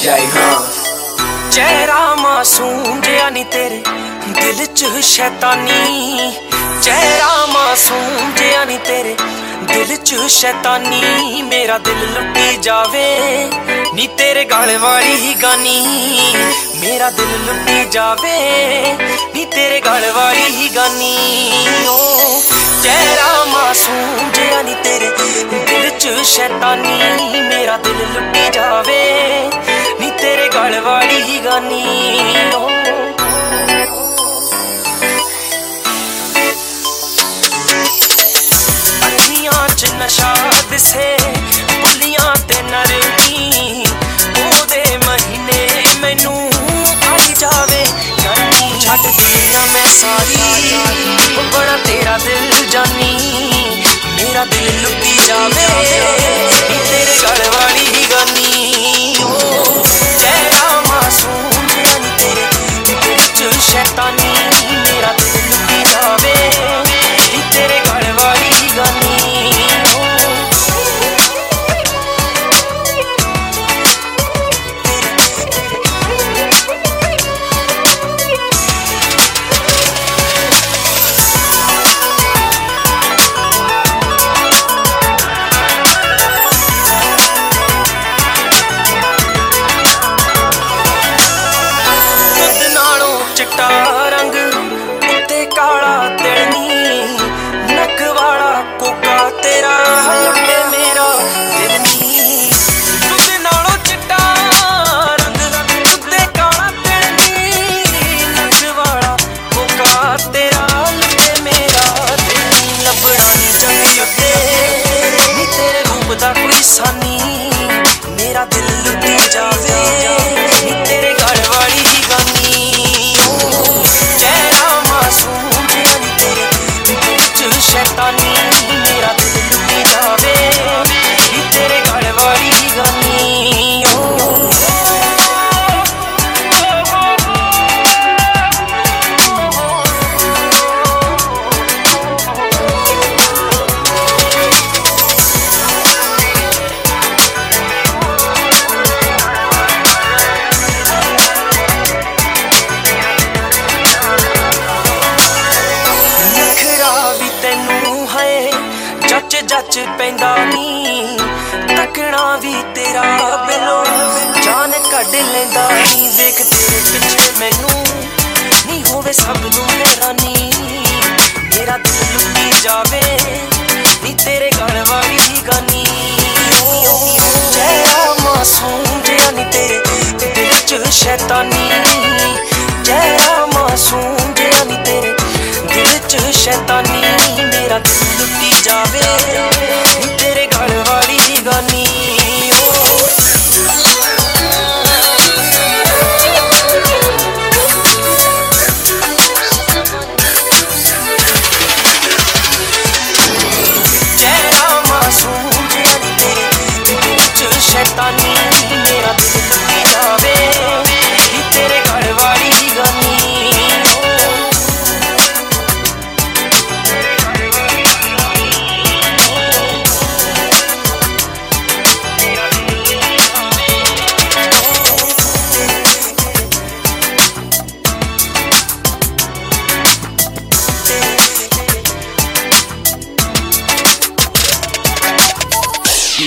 DJ ਹਾਂ। ਚਿਹਰਾ ਮਾਸੂਮ ਜਿਹਾ ਨਹੀਂ ਤੇਰੇ ਦਿਲ 'ਚ ਸ਼ੈਤਾਨੀ। ਚਿਹਰਾ ਮਾਸੂਮ ਜਿਹਾ ਨਹੀਂ ਤੇਰੇ ਦਿਲ 'ਚ ਸ਼ੈਤਾਨੀ। ਮੇਰਾ ਦਿਲ ਲੁੱਟੀ ਜਾਵੇ, ਨੀ ਤੇਰੇ ਗਲ ਵਾਲੀ ਹੀ ਗਾਨੀ। ਮੇਰਾ ਦਿਲ ਲੁੱਟੀ ਜਾਵੇ, ਨੀ ਤੇਰੇ ਗਲ ਵਾਲੀ ਹੀ ਗਾਨੀ। ਓ, ਚਿਹਰਾ ਮਾਸੂਮ ਜਿਹਾ ਨਹੀਂ ਤੇਰੇ ਦਿਲ 'ਚ ਸ਼ੈਤਾਨੀ। ਮੇਰਾ ਦਿਲ ਲੁੱਟੀ ਜਾਵੇ ਨਸ਼ਾ ਦਿਸੇ, ਬੁੱਲੀਆਂ ਤੇ ਨਰਮੀ। ਉਹਦੇ ਮਹੀਨੇ ਮੈਨੂੰ ਆਈ ਜਾਵੇ ਗਰਮੀ ਛੱਡ ਦੁਨੀਆ ਮੈਂ ਸਾਰੀ ਬੜਾ ਤੇਰਾ ਦਿਲ ਜਾਨੀ। ਮੇਰਾ ਦਿਲ ਲੁੱਟੀ ਜਾਵੇ। sunny ਜੱਜ ਜੱਜ ਪੈਂਦਾ ਨੀ। ਤੱਕਣਾ ਵੀ ਤੇਰਾ ਬਿਲੋ। ਜਾਨ ਕੱਢ ਲੈਂਦਾ ਨੀ। ਵੇਖ ਤੇਰੇ ਪਿੱਛੇ ਮੈਨੂੰ ਨਹੀਂ ਹੋਵੇ ਸਭ ਨੂੰ ਹੈਰਾਨੀ। ਮੇਰਾ ਦਿਲ ਲੁੱਟੀ ਜਾਵੇ, ਨੀ ਤੇਰੇ ਘਰ ਵਾਲੀ ਹੀ ਗਾਨੀ ਚਿਹਰਾ ਮਾਸੂਮ ਜਿਹਾ ਨੀ ਤੇਰੇ ਦਿਲ 'ਚ ਸ਼ੈਤਾਨੀ। ਚਿਹਰਾ ਮਾਸੂਮ ਜਿਹਾ ਨੀ ਤੇਰੇ ਦਿਲ 'ਚ ਸ਼ੈਤਾਨੀ। ਮੇਰਾ ਦਿਲ ਲੁੱਟੀ ਜਾਵੇ। ਤੇਰੇ ਗਲ ਵਾਲੀ ਹੀ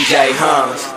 DJ Hans